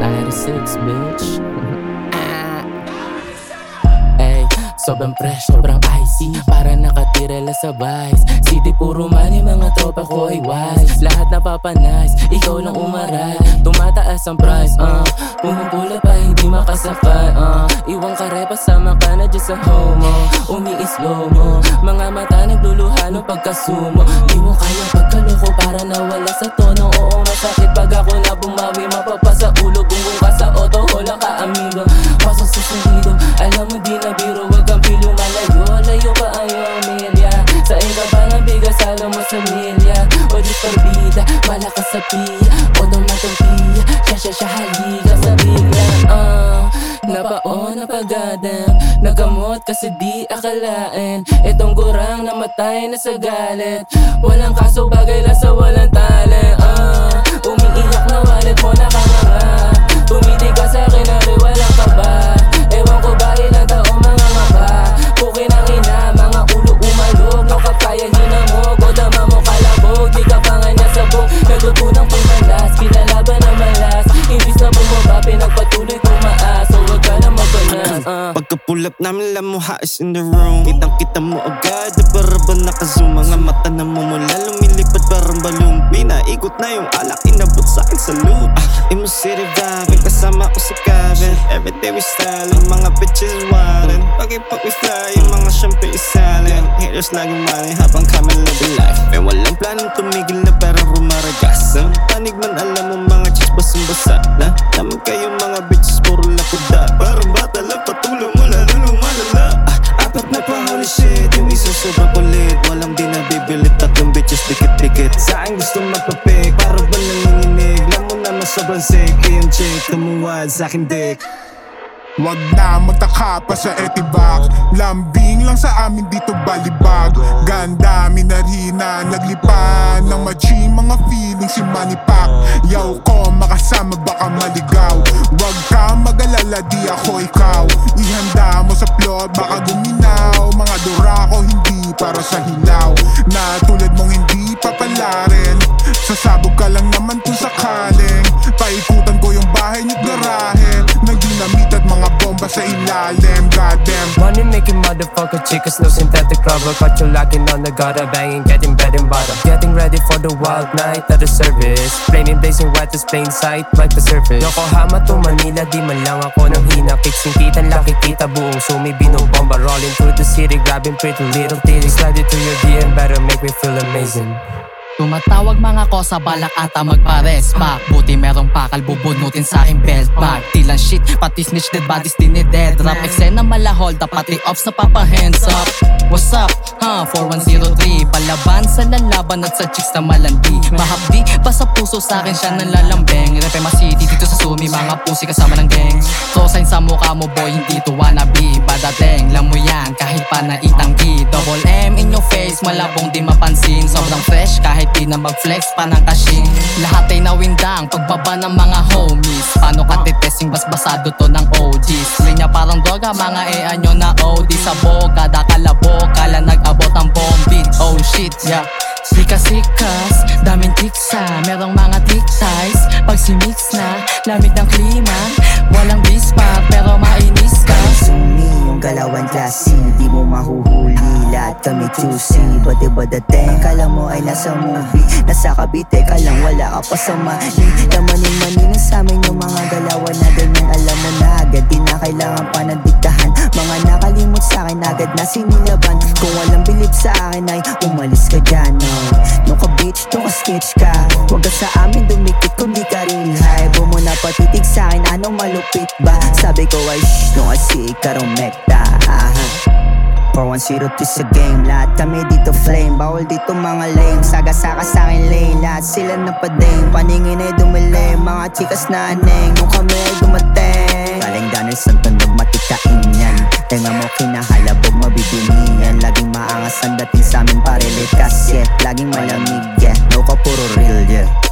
It's 96, bitch. Ay, sobrang fresh, sobrang icy. Para nakatirala sa vice. City puro money, mga tropa ko ay wise. Lahat napapanice, ikaw lang umaray. Tumataas ang price, uh. Pumupula pa, hindi makasakay, uh. Iwang karepa, sama ka na dyan sa homo. Umi-slow mo Mga mata nagluluha no pagkasumo. Di mo kaya pagkaloko para nawala sa tono. Oo, masakit pag parbida, malakas sa piya O dumatang piya, siya siya siya halika sa bigla uh, Napaon na pagadam Nagamot kasi di akalain. Itong gurang namatay na sa galit. Walang kaso bagay lang sa walang talent. Uh, Umiiyak na wallet mo nakanganga Tumiti Up namin lamuha is in the room. Kitang kita mo agad na para ba nakazoom Mga mata na mumula lumilipad parang balloon. Pinaikot na yung alak inabot sa akin sa loot. Ah, Imo City vibe kasama ko si Kevin. Everyday we styling mga bitches wildin. Pag-ipag we fly yung mga champagne silent. Haters laging money habang kami living life. May walang planong tumigil Apat na pa holy shit. Yung isa sobrang kulit Walang di nabibilit Tatlong bitches dikit-dikit. Sa akin gusto magpapik Para ba nanginginig Alam mo naman sobrang sick. Chick tumuwad sa akin dick. Wag na magtaka pa sa etibak Lambing lang sa amin dito balibag. Ganda, minarhina, naglipan. Ng machi, mga feelings si Manipak Yaw ko, makasama baka maligaw. Wag ka mag-alala, di ako ikaw. Ihanda para sa hilaw Na tulad mong hindi papalarin. Sasabog ka lang naman kung sakaling Paikutan ko yung bahay niyo't garahe sa ilalim Goddamn. Money making motherfucker chicas, no synthetic rubber Cut you locking on the gutter, banging, getting bed and butter. Getting ready for the wild night at the service. Flaming, blazing white is plain sight, like the surface. Yokohama to Manila, di man lang ako ng hina Kicks kitan, laki kita, buong sumi, binobomba Rolling through the city, grabbing pretty little titties. Slide it to your DM, better make me feel amazing Tumatawag mga kosa balak ata magpares pa Buti merong pakal bubunutin sa aking belt bag. Tilang shit, pati snitch dead bodies dinided Rap. Eksena malahol, pati ops na papa hands up. What's up? Ha, 4103 Palaban sa lalaban at sa chicks na malandi. Mahapdi pa sa puso sa akin siya nalalambeng. Repema City dito sa Sumi mga pusi kasama ng gang. So sign sa mukha mo boy hindi to wannabe Badating lang mo yan kahit pa na itanggi Double M in your face malabong di mapansin. Sobrang fresh kahit di na mag-flex pa ng kashing Lahat ay nawindang pagbaba ng mga homies. Paano ka titesting basbasado to ng OGs Linya parang droga mga ea nyo na OD Sa boka da kalabo kami juicy Bade badating, kala mo ay nasa movie. Nasa Cavite ka lang, wala ka pa sa mali Lamaning maningan sa amin yung mga galawan na ganyan. Alam mo na agad, di na kailangan pa ng Mga nakalimot sa akin agad na sinilaban. Kung walang bilib sa akin ay umalis ka dyan no. No ka bitch, no ka sketch ka. Huwag ka sa amin dumikit kung di ka real high. Huwag mo na patitig sa akin, anong malupit ba? Sabi ko ay shh, no kasi karong mekta aha. 4102 sa game. Lahat kami dito flame. Bawal dito mga lame. Saga-saka sa akin lane. Lahat sila napading Paningin ay dumili. Mga chikas na aneng. Nung kami ay dumating. Galing Daniel Santo Nagmatikain yan Tenga mo kinahalabog mabibini yan Laging maangas ang dating sa amin Parelit kasi Laging malamig yeah. No puro real yeah